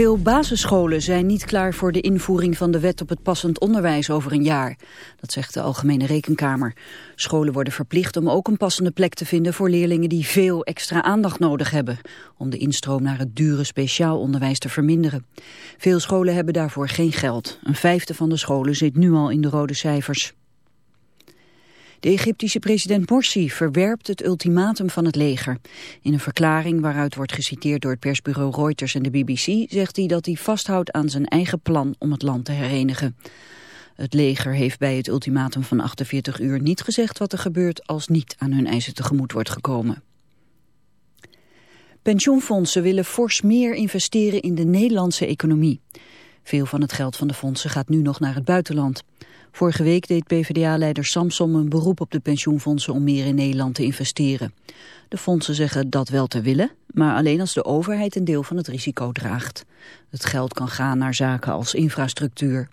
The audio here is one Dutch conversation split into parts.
Veel basisscholen zijn niet klaar voor de invoering van de wet op het passend onderwijs over een jaar. Dat zegt de Algemene Rekenkamer. Scholen worden verplicht om ook een passende plek te vinden voor leerlingen die veel extra aandacht nodig hebben. Om de instroom naar het dure speciaal onderwijs te verminderen. Veel scholen hebben daarvoor geen geld. Een vijfde van de scholen zit nu al in de rode cijfers. De Egyptische president Morsi verwerpt het ultimatum van het leger. In een verklaring waaruit wordt geciteerd door het persbureau Reuters en de BBC... zegt hij dat hij vasthoudt aan zijn eigen plan om het land te herenigen. Het leger heeft bij het ultimatum van 48 uur niet gezegd wat er gebeurt... als niet aan hun eisen tegemoet wordt gekomen. Pensioenfondsen willen fors meer investeren in de Nederlandse economie. Veel van het geld van de fondsen gaat nu nog naar het buitenland. Vorige week deed PvdA-leider Samsom een beroep op de pensioenfondsen om meer in Nederland te investeren. De fondsen zeggen dat wel te willen, maar alleen als de overheid een deel van het risico draagt. Het geld kan gaan naar zaken als infrastructuur.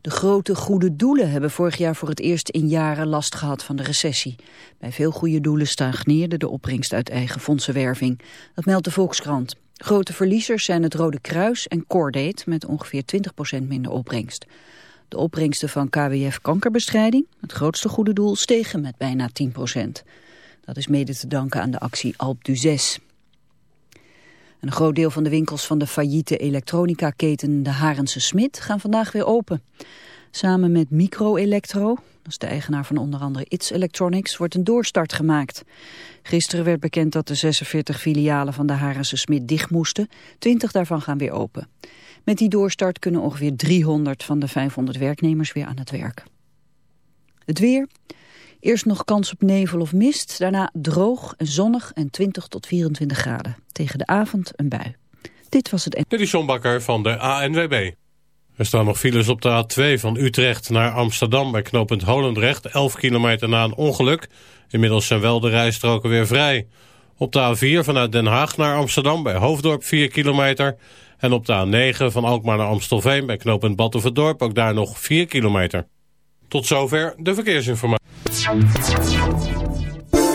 De grote goede doelen hebben vorig jaar voor het eerst in jaren last gehad van de recessie. Bij veel goede doelen stagneerde de opbrengst uit eigen fondsenwerving. Dat meldt de Volkskrant. Grote verliezers zijn het Rode Kruis en Cordate met ongeveer 20% minder opbrengst. De opbrengsten van KWF kankerbestrijding, het grootste goede doel, stegen met bijna 10% Dat is mede te danken aan de actie Alp du 6. Een groot deel van de winkels van de failliete elektronica-keten De Harense Smit gaan vandaag weer open. Samen met Microelectro, dat is de eigenaar van onder andere It's Electronics, wordt een doorstart gemaakt. Gisteren werd bekend dat de 46 filialen van de Harense Smit dicht moesten. 20 daarvan gaan weer open. Met die doorstart kunnen ongeveer 300 van de 500 werknemers weer aan het werk. Het weer. Eerst nog kans op nevel of mist. Daarna droog en zonnig en 20 tot 24 graden. Tegen de avond een bui. Dit was het... Dit is John van de ANWB. Er staan nog files op de A2 van Utrecht naar Amsterdam bij knooppunt Holendrecht. 11 kilometer na een ongeluk. Inmiddels zijn wel de rijstroken weer vrij. Op de A4 vanuit Den Haag naar Amsterdam bij Hoofddorp 4 kilometer. En op de A9 van Alkmaar naar Amstelveen bij knooppunt Battenverdorp ook daar nog 4 kilometer. Tot zover de verkeersinformatie.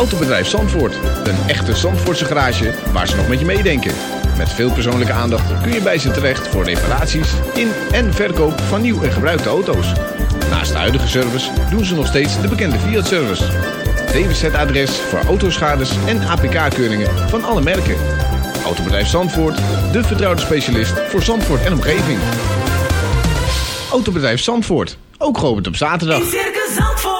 Autobedrijf Zandvoort. Een echte Zandvoortse garage waar ze nog met je meedenken. Met veel persoonlijke aandacht kun je bij ze terecht voor reparaties in en verkoop van nieuw en gebruikte auto's. Naast de huidige service doen ze nog steeds de bekende Fiat-service. DWZ-adres voor autoschades en APK-keuringen van alle merken. Autobedrijf Zandvoort, de vertrouwde specialist voor Zandvoort en omgeving. Autobedrijf Zandvoort, ook geopend op zaterdag. In Circus Zandvoort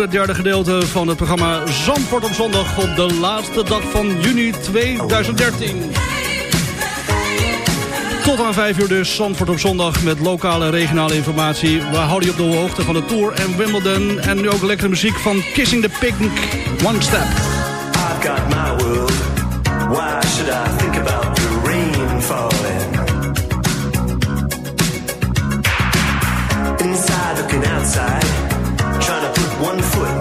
het derde gedeelte van het programma Zandvoort op zondag... op de laatste dag van juni 2013. Tot aan vijf uur dus, Zandvoort op zondag met lokale en regionale informatie. We houden je op de hoogte van de Tour en Wimbledon. En nu ook lekkere muziek van Kissing the Pink, One Step. I've got my world. Why should I think about the rain falling? one foot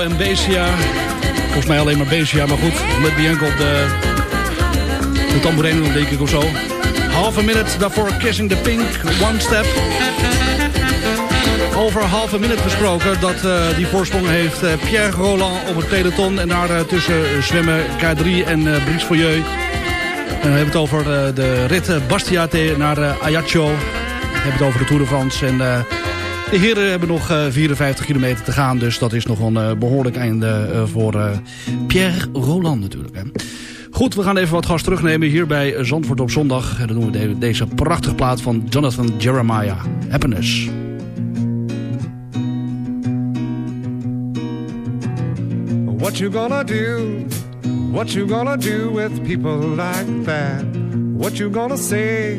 En Becia. Volgens mij alleen maar Becia, maar goed. Met Bianco op de, de denk ik of zo. Half a minute, daarvoor Kissing the Pink, One Step. Over half een minute gesproken dat eh, die voorsprong heeft eh, Pierre Roland op het peloton. En daar eh, tussen zwemmen K3 en uh, Brice Foyeux. En dan hebben we het over de rit Bastiate naar Ajaccio. We hebben het over de Tour de France. En de heren hebben nog eh, 54 kilometer te gaan. Dus dat is nog een eh, behoorlijk einde eh, voor eh, Pierre Roland natuurlijk. Hè. Goed, we gaan even wat gas terugnemen hier bij Zandvoort op zondag. En dan doen we de- deze prachtige plaat van Jonathan Jeremiah. Happiness. What you gonna do? What you gonna do with people like that? What you gonna say?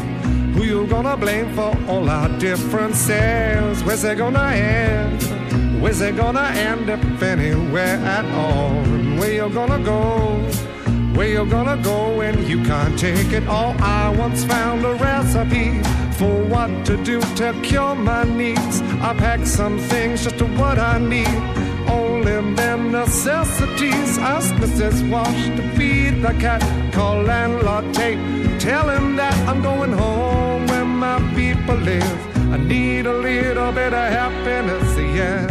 You gonna blame for all our differences? Where's it gonna end? Where's it gonna end if anywhere at all? Where you gonna go? Where you gonna go when you can't take it all? I once found a recipe for what to do to cure my needs. I packed some things just to what I need. Only them necessities. Ask Mrs. Wash to feed the cat. Call landlord Tate. Tell him that I'm going home people live. I need a little bit of happiness, yeah.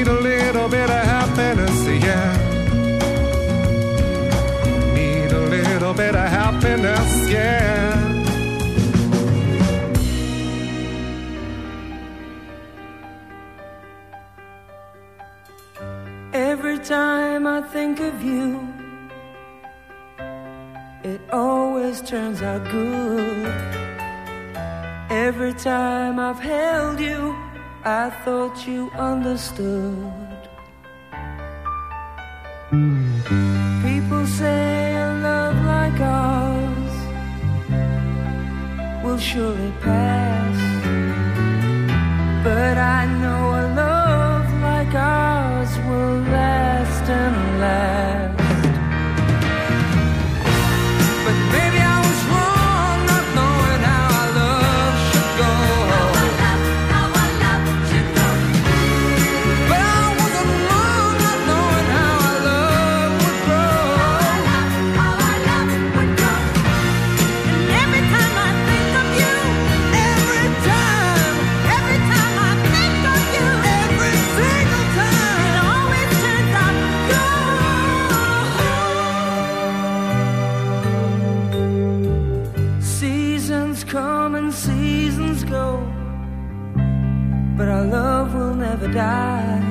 Need a little bit of happiness, yeah. Need a little bit of happiness, yeah. Every time I think of you, it always turns out good. Every time I've held you, I thought you understood. People say a love like ours will surely pass. But I know a love like ours will last and last. die.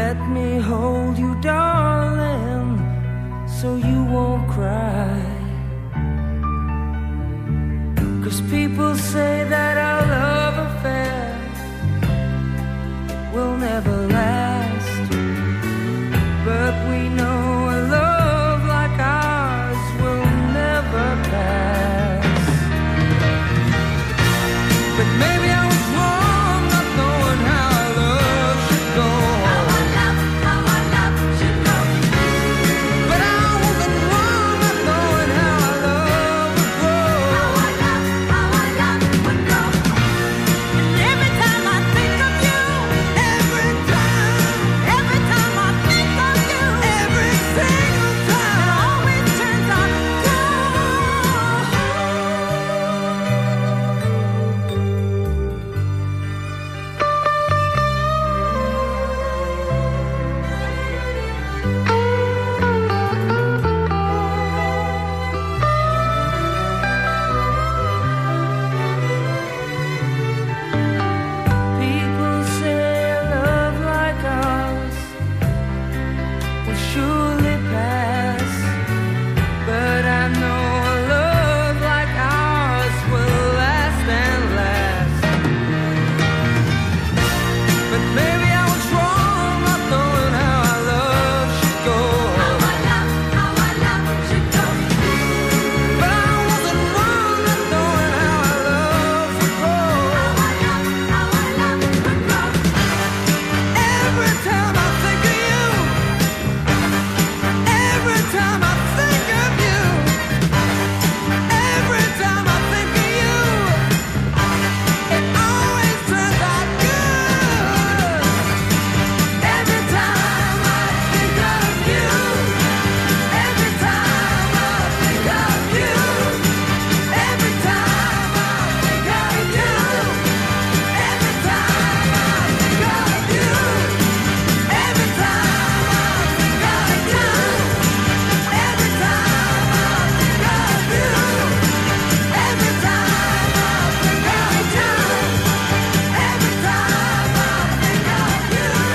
Let me hold you, darling, so you won't cry. Cause people say that our love affair will never last. But we know a love like ours will never pass. But maybe I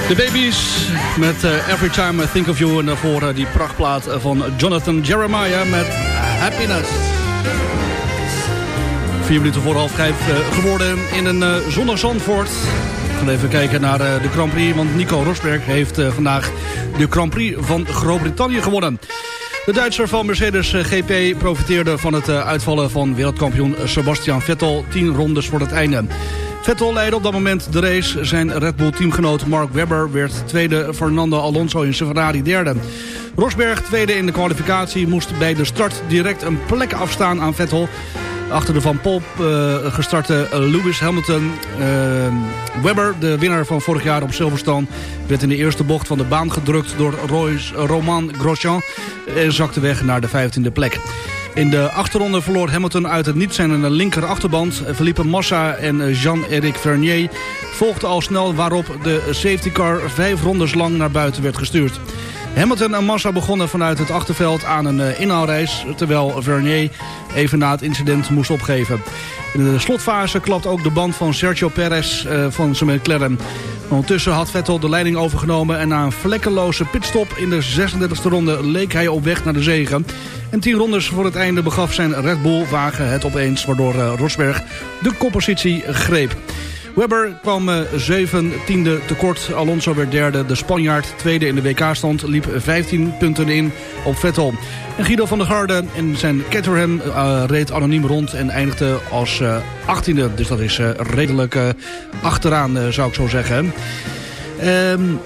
De Babies met eh, Every Time I Think of You. En daarvoor eh, die prachtplaat van Jonathan Jeremiah met Happiness. Vier minuten voor half vijf eh, geworden in een uh, zonnig Zandvoort. We gaan even kijken naar uh, de Grand Prix. Want Nico Rosberg heeft uh, vandaag de Grand Prix van Groot-Brittannië gewonnen. De Duitser van Mercedes GP profiteerde van het uitvallen van wereldkampioen Sebastian Vettel. 10 rondes voor het einde. Vettel leidde op dat moment de race. Zijn Red Bull teamgenoot Mark Webber werd tweede. Fernando Alonso in zijn Ferrari derde. Rosberg, tweede in de kwalificatie, moest bij de start direct een plek afstaan aan Vettel. Achter de Van Pop uh, gestarte Lewis Hamilton. Uh, Webber, de winnaar van vorig jaar op Silverstone... werd in de eerste bocht van de baan gedrukt door Royce, Roman Grosjean... en zakte weg naar de 15e plek. In de achterronde verloor Hamilton uit het niet zijn linker achterband. Felipe Massa en Jean-Éric Vernier volgden al snel... waarop de safety car vijf rondes lang naar buiten werd gestuurd. Hamilton en Massa begonnen vanuit het achterveld aan een uh, inhaalreis... terwijl Vernier even na het incident moest opgeven. In de slotfase klapt ook de band van Sergio Perez uh, van zijn McLaren. Ondertussen had Vettel de leiding overgenomen... en na een vlekkeloze pitstop in de 36e ronde leek hij op weg naar de zegen. En tien rondes voor het einde begaf zijn Red Bull-wagen het opeens... waardoor uh, Rosberg de koppositie greep. Webber kwam uh, zeventiende tekort. Alonso werd derde. De Spanjaard, tweede in de WK-stand, liep 15 punten in op Vettel. En Guido van der Garde en zijn Caterham uh, reed anoniem rond en eindigde als uh, achttiende. Dus dat is redelijk achteraan, zou ik zo zeggen. Um,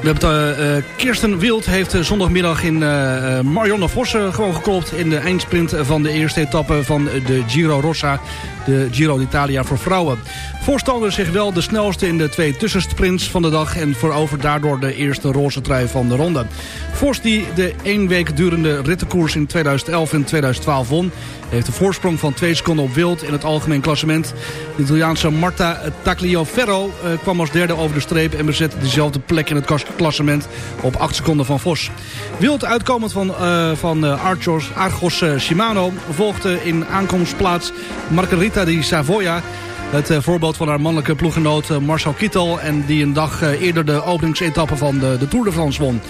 we hebben uh, Kirsten Wild heeft uh, zondagmiddag in uh, Marianne Vossen gewoon geklopt... in de eindsprint van de eerste etappe van de Giro Rossa... de Giro d'Italia voor vrouwen. Voorstelde zich wel de snelste in de twee tussensprints van de dag... en veroverd daardoor de eerste roze trui van de ronde. Vos die de één week durende rittenkoers in 2011 en 2012 won... heeft een voorsprong van 2 seconden op Wild in het algemeen klassement. De Italiaanse Marta Tagliaferro uh, kwam als derde over de streep... en bezette dezelfde plek in het klassement op 8 seconden van Vos. Wild uitkomend van, uh, van Archos, Argos Shimano volgde in aankomstplaats Margarita di Savoia... Het uh, voorbeeld van haar mannelijke ploeggenoot uh, Marcel Kittel... en die een dag uh, eerder de openingsetappe van de, de Tour de France won.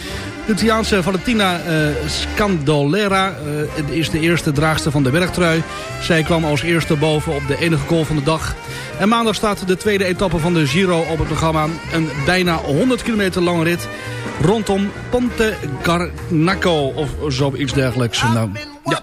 De Italiaanse Valentina Scandolera is de eerste draagster van de bergtrui. Zij kwam als eerste boven op de enige goal van de dag. En maandag staat de tweede etappe van de Giro op het programma. Een bijna 100 kilometer lange rit rondom Ponte Garnaco of zoiets dergelijks. Nou, ja.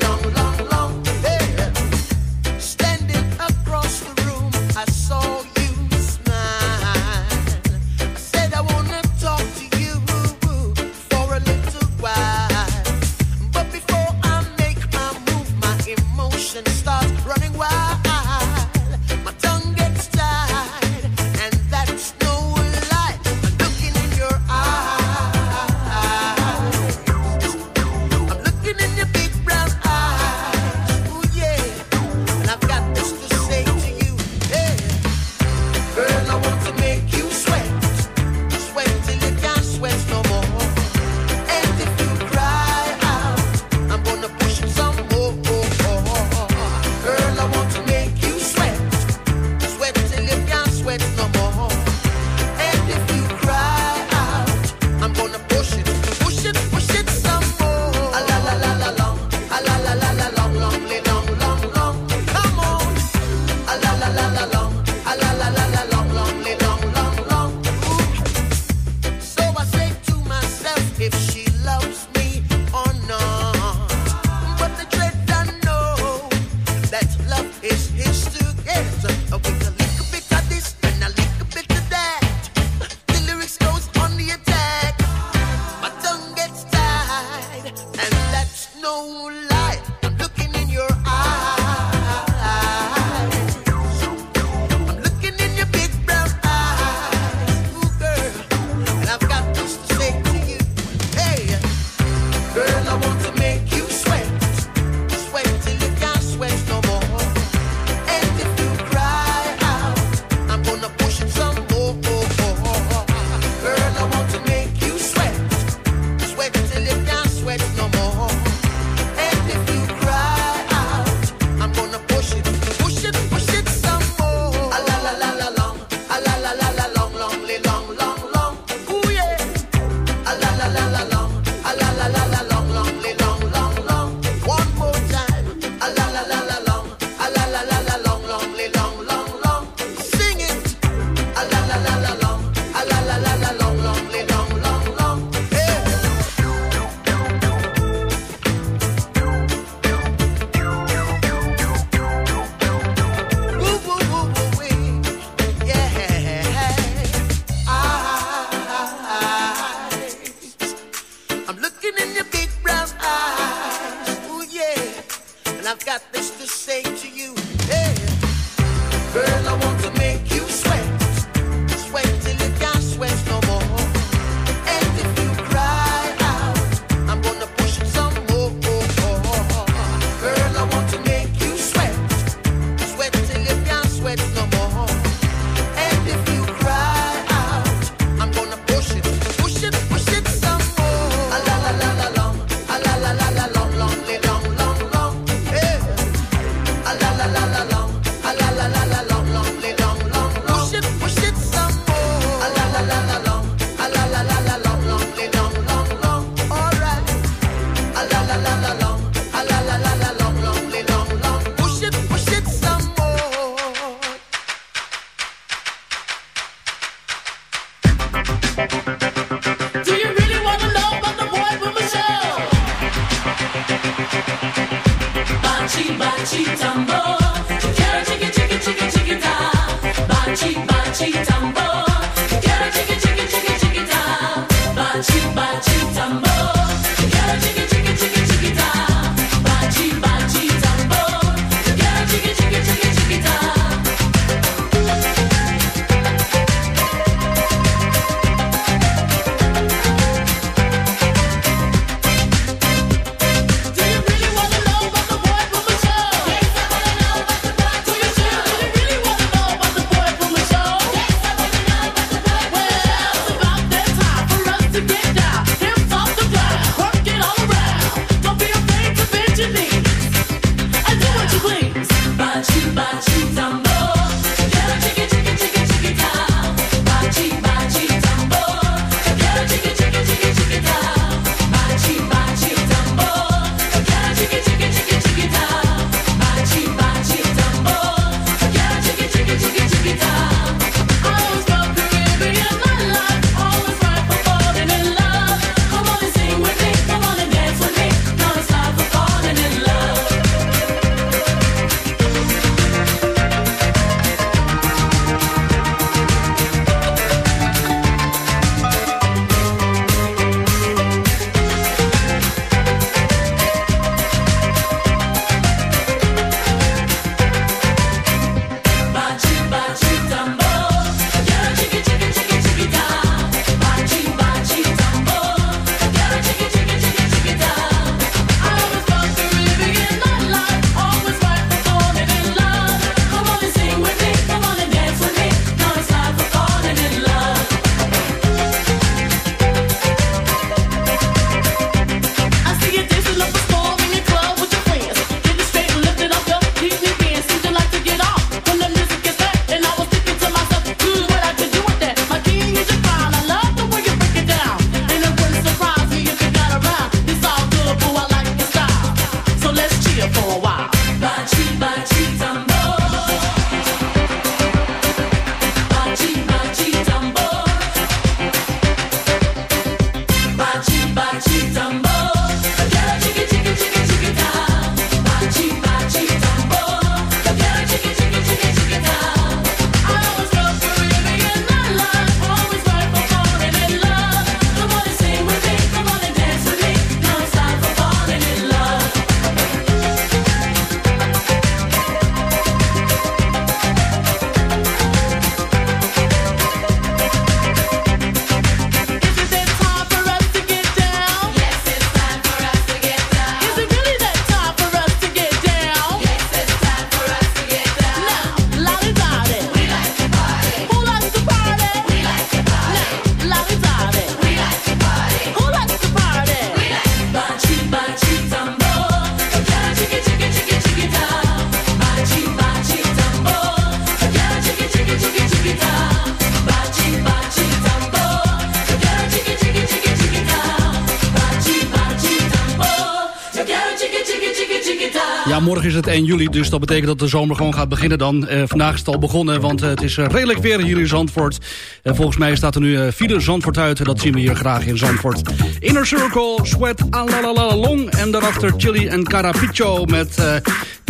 juli, dus dat betekent dat de zomer gewoon gaat beginnen dan. Eh, vandaag is het al begonnen, want eh, het is eh, redelijk weer hier in Zandvoort. En volgens mij staat er nu file Zandvoort uit. Dat zien we hier graag in Zandvoort. Inner Circle, Sweat, Alalalala Long. En daarachter Chili en Carapicho met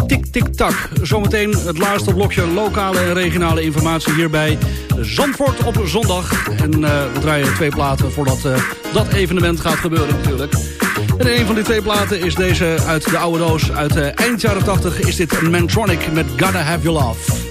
Tik Tik Tak. Zometeen het laatste blokje lokale en regionale informatie hierbij. Zandvoort op zondag. En we draaien twee platen voordat dat evenement gaat gebeuren natuurlijk. En een van die twee platen is deze uit de oude doos. Uit eind jaren 80 is dit Mantronic met Gotta Have Your Love.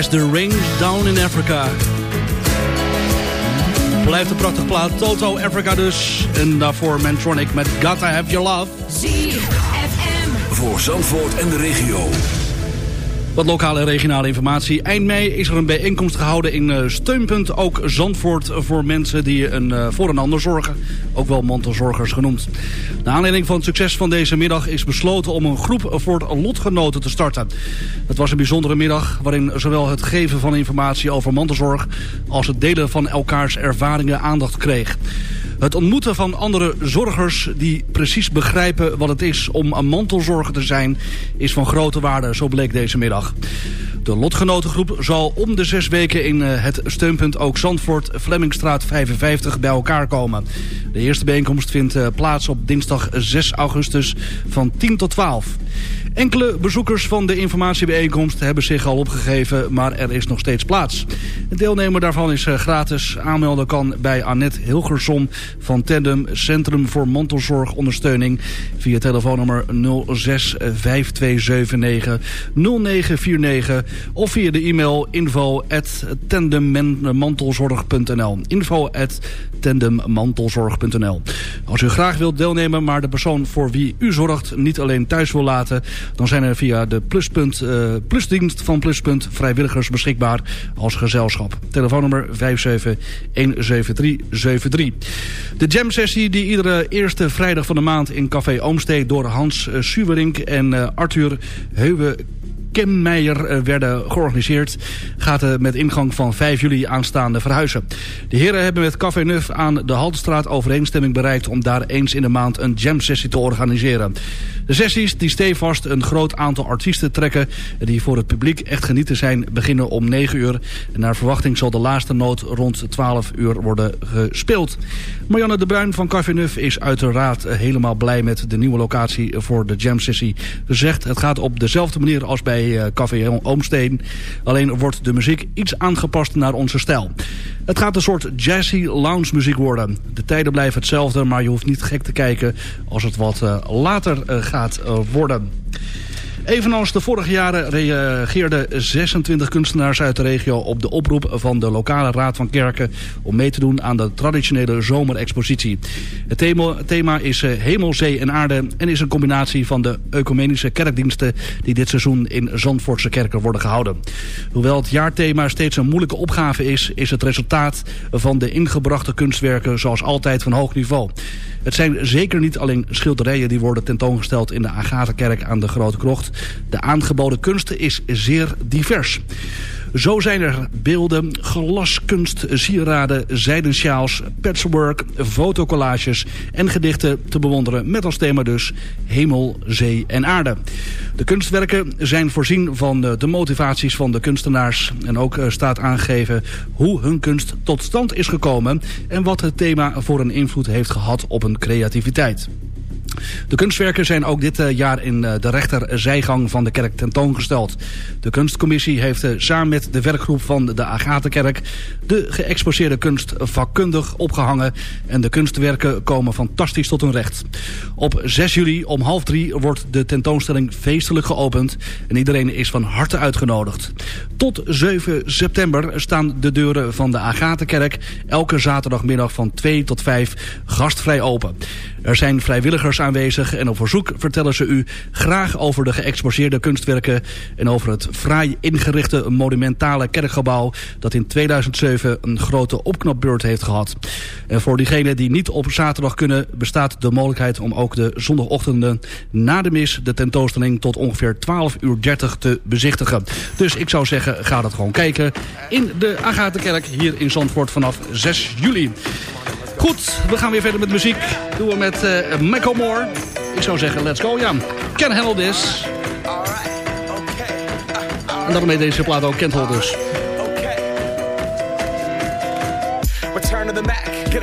I guess the rain down in Africa. Blijft een prachtig plaat. Toto Africa dus. En daarvoor Mantronic met Gotta Have Your Love. ZFM. Voor Zandvoort en de regio. Wat lokale en regionale informatie. Eind mei is er een bijeenkomst gehouden in eh, Steunpunt ook Zandvoort voor mensen die een, eh, voor een ander zorgen. Ook wel mantelzorgers genoemd. Naar aanleiding van het succes van deze middag is besloten om een groep voor lotgenoten te starten. Het was een bijzondere middag waarin zowel het geven van informatie over mantelzorg als het delen van elkaars ervaringen aandacht kreeg. Het ontmoeten van andere zorgers die precies begrijpen wat het is om een mantelzorger te zijn... is van grote waarde, zo bleek deze middag. De lotgenotengroep zal om de zes weken in eh, het steunpunt ook Zandvoort, Flemmingstraat 55 bij elkaar komen. De eerste bijeenkomst vindt eh, plaats op dinsdag 6 augustus van 10 tot 12. Enkele bezoekers van de informatiebijeenkomst hebben zich al opgegeven, maar er is nog steeds plaats. Het deelnemen daarvan is eh, gratis. Aanmelden kan bij Annette Hilgersom van Tandem Centrum voor Mantelzorgondersteuning via telefoonnummer 06 5279 0949 of via de e-mail info at tandemmantelzorg.nl info at tandemmantelzorg.nl Als u graag wilt deelnemen, maar de persoon voor wie u zorgt niet alleen thuis wil laten, dan zijn er via de pluspunt, eh, plusdienst van Pluspunt vrijwilligers beschikbaar als gezelschap. Telefoonnummer 5717373. De jam sessie die iedere eerste vrijdag van de maand in Café Oomstee door Hans eh, Suwerink en eh, Arthur Heuwe Kemmeijer eh, werden georganiseerd... gaat eh, met ingang van 5 juli aanstaande verhuizen. De heren hebben met Café Nuf aan de Haltestraat overeenstemming bereikt... om daar eens in de maand een jam-sessie te organiseren. De sessies die stevast een groot aantal artiesten trekken... die voor het publiek echt genieten zijn, beginnen om 9 uur. En naar verwachting zal de laatste noot rond 12 uur worden gespeeld. Marianne de Bruin van Café Nuf is uiteraard helemaal blij met de nieuwe locatie voor de jam sessie. Ze zegt het gaat op dezelfde manier als bij eh, Café Oomsteen. Alleen wordt de muziek iets aangepast naar onze stijl. Het gaat een soort jazzy lounge muziek worden. De tijden blijven hetzelfde, maar je hoeft niet gek te kijken als het wat eh, later eh, gaat worden. Evenals de vorige jaren reageerden 26 kunstenaars uit de regio op de oproep van de lokale raad van kerken om mee te doen aan de traditionele zomerexpositie. Het thema, is eh, hemel, zee en aarde en is een combinatie van de ecumenische kerkdiensten die dit seizoen in Zandvoortse kerken worden gehouden. Hoewel het jaarthema steeds een moeilijke opgave is, is het resultaat van de ingebrachte kunstwerken zoals altijd van hoog niveau. Het zijn zeker niet alleen schilderijen die worden tentoongesteld in de Agatha-kerk aan de Grote Krocht. De aangeboden kunst is zeer divers. Zo zijn er beelden, glaskunst, sieraden, zijden sjaals, patchwork, fotocollages en gedichten te bewonderen met als thema dus hemel, zee en aarde. De kunstwerken zijn voorzien van eh, de motivaties van de kunstenaars en ook eh, staat aangegeven hoe hun kunst tot stand is gekomen en wat het thema voor een invloed heeft gehad op hun creativiteit. De kunstwerken zijn ook dit eh, jaar in eh, de rechterzijgang van de kerk tentoongesteld. De kunstcommissie heeft eh, samen met de werkgroep van de Agatenkerk de geëxposeerde kunst vakkundig opgehangen en de kunstwerken komen fantastisch tot hun recht. Op 6 juli om half drie wordt de tentoonstelling feestelijk geopend en iedereen is van harte uitgenodigd. Tot 7 september staan de deuren van de Agatenkerk elke zaterdagmiddag van 2 tot 5 gastvrij open. Er zijn vrijwilligers aanwezig en op verzoek vertellen ze u graag over de geëxposeerde kunstwerken en over het fraai ingerichte monumentale kerkgebouw dat in 2007 een grote opknapbeurt heeft gehad. En voor diegenen die niet op zaterdag kunnen bestaat de mogelijkheid om ook de zondagochtenden na de mis de tentoonstelling tot ongeveer 12.30 uur 30 te bezichtigen. Dus ik zou zeggen ga dat gewoon kijken in de Agatenkerk hier in Zandvoort vanaf 6 juli. Goed, we gaan weer verder met muziek. Doen we met uh. Ik zou zeggen, let's go, Jan. Can handle this. En daarmee deze plaat ook kent dus. Return to the Mac. Get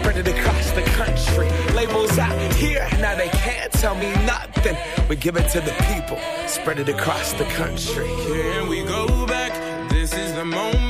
spread it across the country. Labels out here, now they can't tell me nothing. We give it to the people, spread it across the country. Here we go back. This is the moment.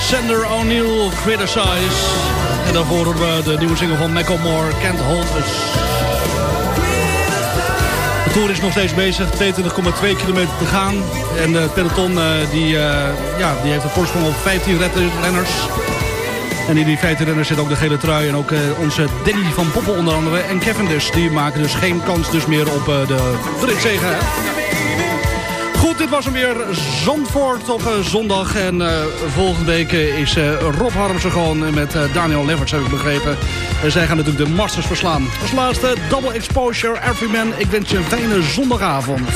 Sander O'Neill, Criticize. En daarvoor we de nieuwe single van Macklemore, Can't Hold Us. De Tour is nog steeds bezig, 22,2 kilometer te gaan. En de peloton eh, die, eh, ja, die heeft een voorsprong op 15 red- renners. En in die 15 renners zit ook de gele trui en ook eh, onze Danny van Poppel onder andere. En Kevin dus, die maken dus geen kans dus meer op eh, de dritzege. Was hem weer Zandvoort op eh, zondag. En eh, volgende week eh, is Rob Harmsen gewoon met eh, Daniel Lefferts, heb ik begrepen. En zij gaan natuurlijk de Masters verslaan. Als laatste, Double Exposure, Everyman. Ik wens je een fijne zondagavond.